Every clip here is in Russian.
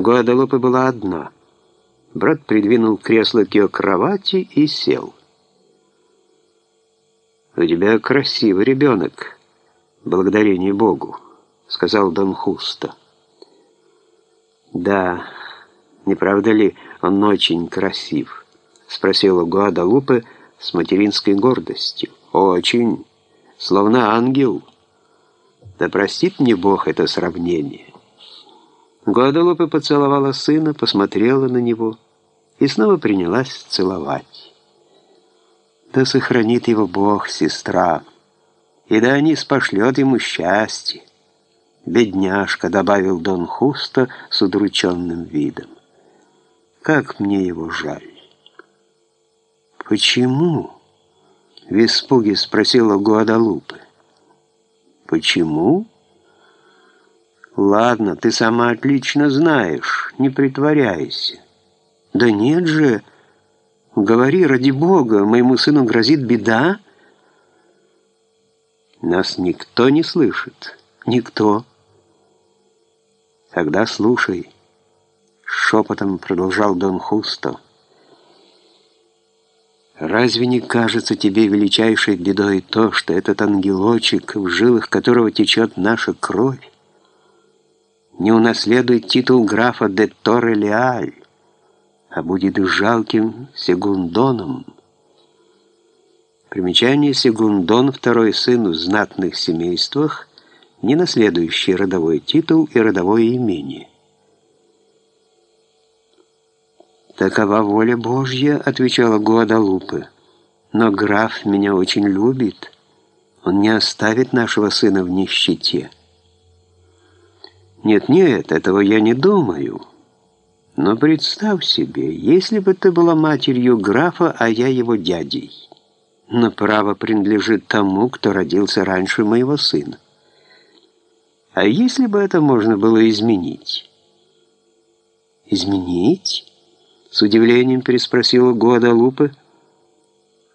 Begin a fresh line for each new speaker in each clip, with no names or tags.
Гуадалупе была одна. Брат придвинул кресло к ее кровати и сел. «У тебя красивый ребенок, благодарение Богу», — сказал Дон Хусто. «Да, не правда ли, он очень красив?» — спросила Гуадалупе с материнской гордостью. «Очень, словно ангел». Да простит мне Бог это сравнение. Гуадалупе поцеловала сына, посмотрела на него и снова принялась целовать. Да сохранит его Бог, сестра, и да не спошлет ему счастье. «Бедняжка», — добавил Дон Хуста с удрученным видом. «Как мне его жаль». «Почему?» — в испуге спросила Гуадалупе. «Почему?» «Ладно, ты сама отлично знаешь, не притворяйся». «Да нет же! Говори, ради бога, моему сыну грозит беда?» «Нас никто не слышит. Никто». «Тогда слушай», — шепотом продолжал Дон Хусто. Разве не кажется тебе величайшей бедой то, что этот ангелочек, в жилах которого течет наша кровь, не унаследует титул графа де Торре-Леаль, а будет жалким сегундоном? Примечание Сегундон, второй сын в знатных семействах, не наследующий родовой титул и родовое имение. «Такова воля Божья», — отвечала Гуадалупе. «Но граф меня очень любит. Он не оставит нашего сына в нищете». «Нет-нет, этого я не думаю. Но представь себе, если бы ты была матерью графа, а я его дядей. Но право принадлежит тому, кто родился раньше моего сына. А если бы это можно было изменить?» «Изменить?» С удивлением переспросила Гуадалупе.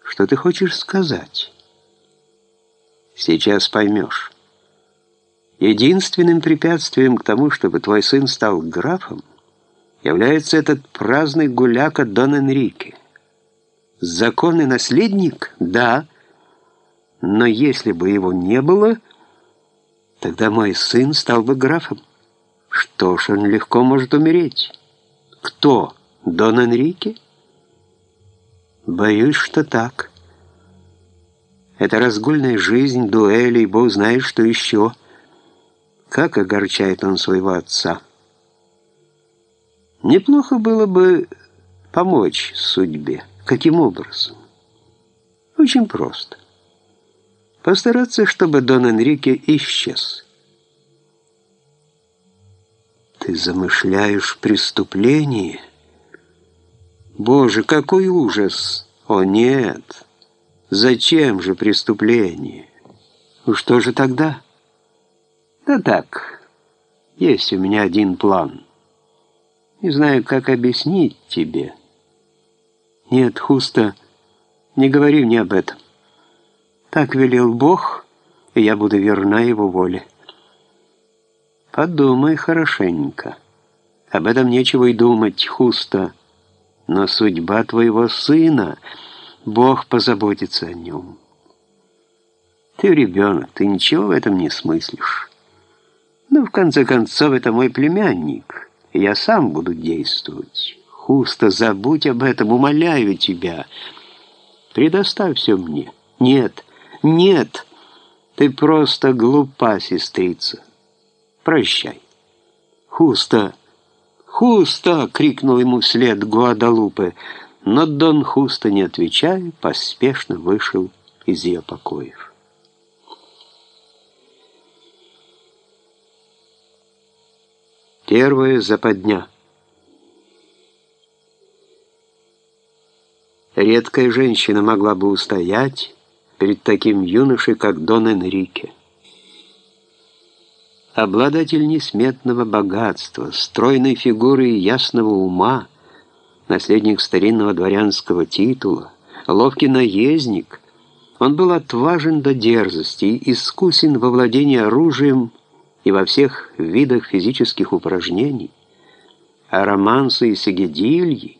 «Что ты хочешь сказать?» «Сейчас поймешь. Единственным препятствием к тому, чтобы твой сын стал графом, является этот праздный гуляка Дон Энрике. Законный наследник? Да. Но если бы его не было, тогда мой сын стал бы графом. Что ж, он легко может умереть. Кто?» Дон Энрике? Боюсь, что так. Это разгульная жизнь, дуэли, и бог знает, что еще. Как огорчает он своего отца. Неплохо было бы помочь судьбе. Каким образом? Очень просто. Постараться, чтобы Дон Энрике исчез. Ты замышляешь преступление — Боже, какой ужас! О, нет! Зачем же преступление? Ну что же тогда? Да так, есть у меня один план. Не знаю, как объяснить тебе. Нет, Хуста, не говори мне об этом. Так велел Бог, и я буду верна его воле. Подумай хорошенько. Об этом нечего и думать, Хуста. Но судьба твоего сына, Бог позаботится о нем. Ты ребенок, ты ничего в этом не смыслишь. Но в конце концов это мой племянник, я сам буду действовать. Хуста, забудь об этом, умоляю тебя. Предоставь все мне. Нет, нет, ты просто глупа, сестрица. Прощай. Хуста, «Хуста!» — крикнул ему вслед Гуадалупе, но Дон Хуста, не отвечая, поспешно вышел из ее покоев. Первая западня. Редкая женщина могла бы устоять перед таким юношей, как Дон Энрике обладатель несметного богатства, стройной фигуры и ясного ума, наследник старинного дворянского титула, ловкий наездник, он был отважен до дерзости, искусен во владении оружием и во всех видах физических упражнений, а романсы и сагидильи